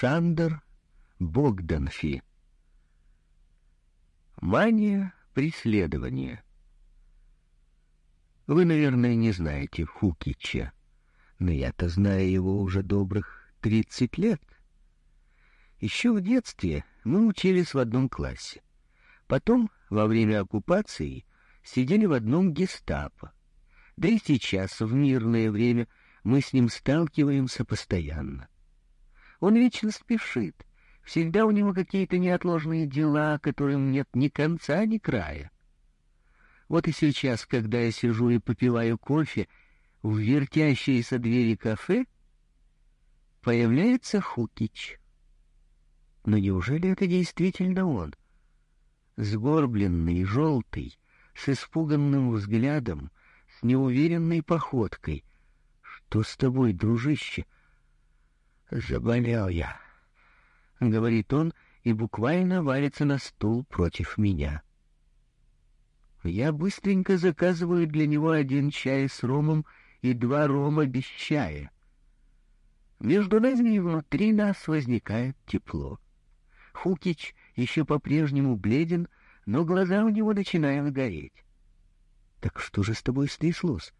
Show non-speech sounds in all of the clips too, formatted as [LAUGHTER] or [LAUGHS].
Александр Богданфи. Мания преследования. Вы, наверное, не знаете Хукича, но я-то знаю его уже добрых тридцать лет. Еще в детстве мы учились в одном классе. Потом, во время оккупации, сидели в одном гестапо. Да и сейчас, в мирное время, мы с ним сталкиваемся постоянно. Он вечно спешит. Всегда у него какие-то неотложные дела, которым нет ни конца, ни края. Вот и сейчас, когда я сижу и попиваю кофе, в вертящейся двери кафе появляется Хукич. Но неужели это действительно он? Сгорбленный, желтый, с испуганным взглядом, с неуверенной походкой. Что с тобой, дружище? Заболел я, — говорит он и буквально валится на стул против меня. Я быстренько заказываю для него один чай с ромом и два рома без чая. Между нами и внутри нас возникает тепло. Хукич еще по-прежнему бледен, но глаза у него начинают гореть. Так что же с тобой стряслось?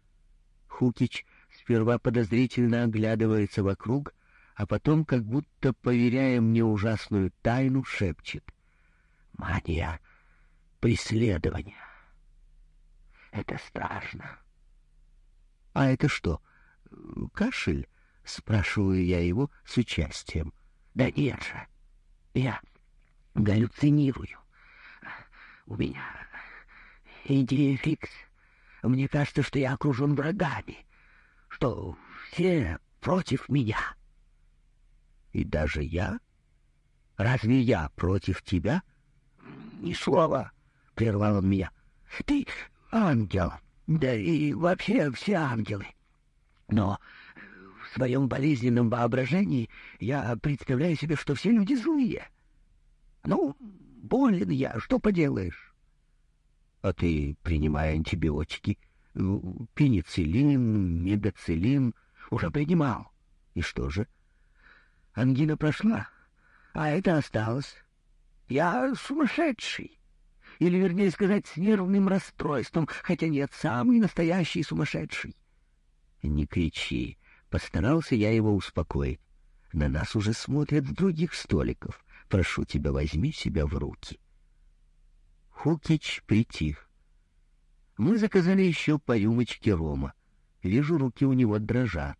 Хукич сперва подозрительно оглядывается вокруг, а потом, как будто поверяя мне ужасную тайну, шепчет. Мания преследования. Это страшно. — А это что, кашель? — спрашиваю я его с участием. — Да нет же, я галлюцинирую. У меня идея фикс. Мне кажется, что я окружен врагами, что все против меня. И даже я? Разве я против тебя? Ни слова, — прервал он меня. Ты ангел, да и вообще все ангелы. Но в своем болезненном воображении я представляю себе, что все люди злые. Ну, болен я, что поделаешь? А ты, принимая антибиотики, пенициллин, медоцилин, уже принимал. И что же? Ангина прошла, а это осталось. Я сумасшедший или, вернее сказать, с нервным расстройством, хотя нет, самый настоящий сумасшедший. Не кричи, постарался я его успокоить. На нас уже смотрят с других столиков. Прошу тебя, возьми себя в руки. Хукич притих. Мы заказали еще по рюмочке рома. Вижу, руки у него дрожат.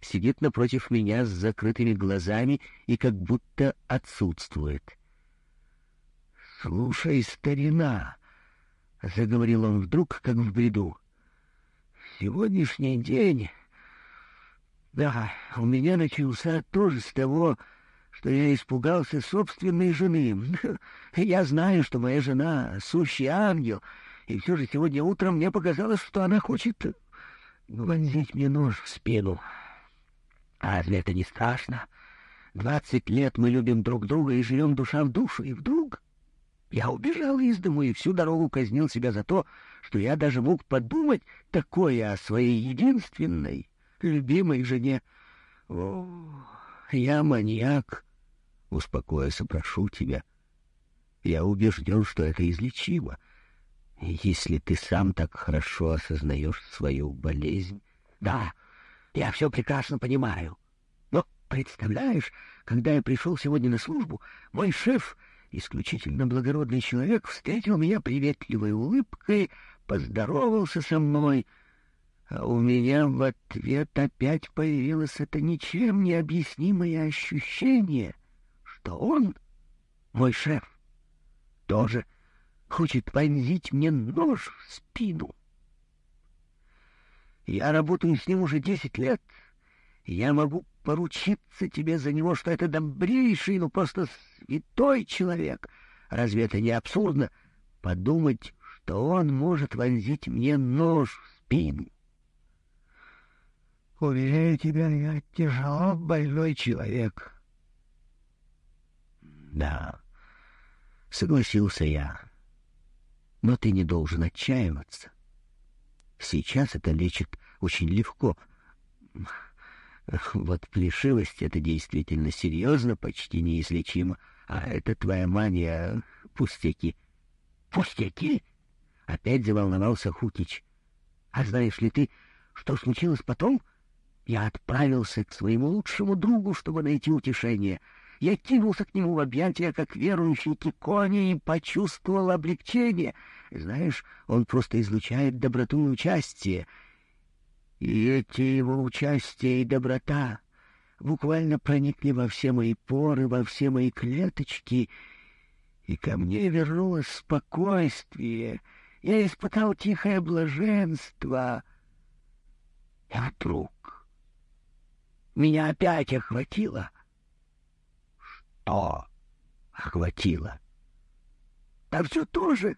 Сидит напротив меня с закрытыми глазами и как будто отсутствует. «Слушай, старина!» — заговорил он вдруг, как в бреду. «Сегодняшний день... Да, у меня начался тоже с того, что я испугался собственной жены. [LAUGHS] Я знаю, что моя жена — сущий ангел, и все же сегодня утром мне показалось, что она хочет вонзить мне нож в спину. А разве это не страшно? Двадцать лет мы любим друг друга и живем душа в душу, и вдруг я убежал из дому и всю дорогу казнил себя за то, что я даже мог подумать такое о своей единственной, любимой жене. О, я маньяк. Успокойся, прошу тебя. Я убежден, что это излечимо. Если ты сам так хорошо осознаешь свою болезнь... Да, я все прекрасно понимаю. Но, представляешь, когда я пришел сегодня на службу, мой шеф исключительно благородный человек встретил меня приветливой улыбкой, поздоровался со мной, а у меня в ответ опять появилось это ничем не объяснимое ощущение, что он, мой шеф, тоже хочет вонзить мне нож в спину. Я работаю с ним уже десять лет, я могу поручиться тебе за него, что это добрейший, ну просто святой человек. Разве это не абсурдно? Подумать, что он может вонзить мне нож в спину. Уверяю тебя, я тяжело больной человек. Да, согласился я. Но ты не должен отчаиваться. Сейчас это лечит очень легко. Вот плешивость — это действительно серьезно, почти неизлечимо, а это твоя мания — пустяки. — Пустяки? — опять заволновался Хукич. — А знаешь ли ты, что случилось потом? Я отправился к своему лучшему другу, чтобы найти утешение. Я кинулся к нему в объятия, как верующий Кикони, и почувствовал облегчение. Знаешь, он просто излучает доброту и участие. И эти его участие и доброта буквально проникли во все мои поры, во все мои клеточки, и ко мне вернулось спокойствие. Я испытал тихое блаженство. И вдруг меня опять охватило. Что охватило? Да все тоже.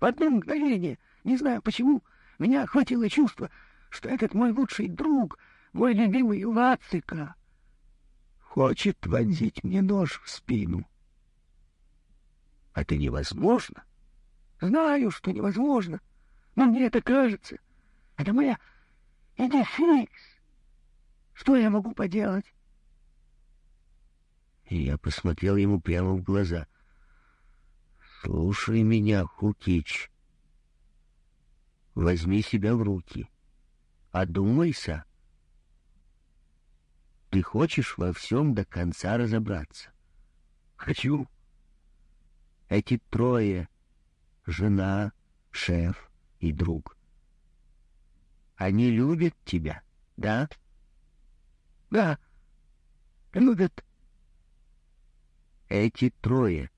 В одно мгновение, не знаю почему, меня охватило чувство — что этот мой лучший друг, мой любимый Лацика, хочет вонзить мне нож в спину. Это невозможно. Знаю, что невозможно, но мне это кажется. Это моя идефикс. Что я могу поделать? И я посмотрел ему прямо в глаза. «Слушай меня, Хукич. Возьми себя в руки. Одумайся. Ты хочешь во всем до конца разобраться? Хочу. Эти трое — жена, шеф и друг. Они любят тебя, да? Да, любят. Эти трое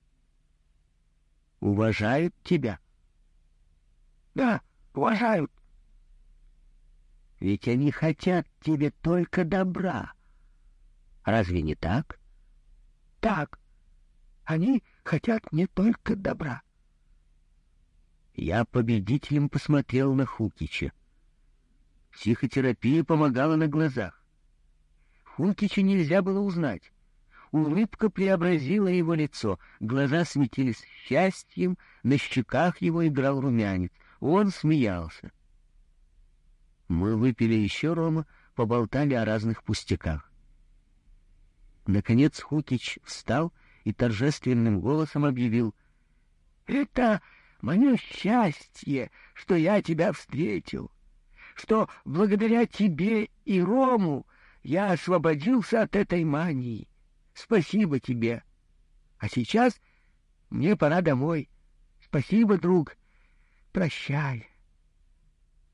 уважают тебя? Да, уважают. Ведь они хотят тебе только добра. Разве не так? Так. Они хотят мне только добра. Я победителем посмотрел на Хукича. Психотерапия помогала на глазах. Хукича нельзя было узнать. Улыбка преобразила его лицо, глаза светились счастьем, на щеках его играл румянец. Он смеялся. Мы выпили еще рома, поболтали о разных пустяках. Наконец Хукич встал и торжественным голосом объявил. — Это мое счастье, что я тебя встретил, что благодаря тебе и Рому я освободился от этой мании. Спасибо тебе. А сейчас мне пора домой. Спасибо, друг. Прощай.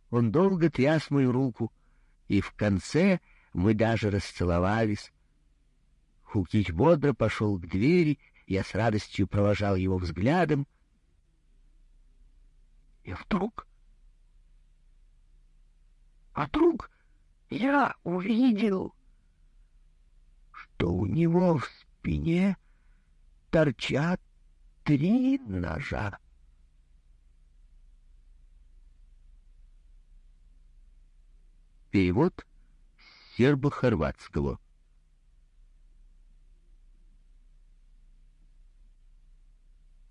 Он долго тряс мою руку, и в конце мы даже расцеловались. Хукич бодро пошел к двери, я с радостью провожал его взглядом. И вдруг... А вдруг я увидел, что у него в спине торчат три ножа. Перевод сербо-хорватского.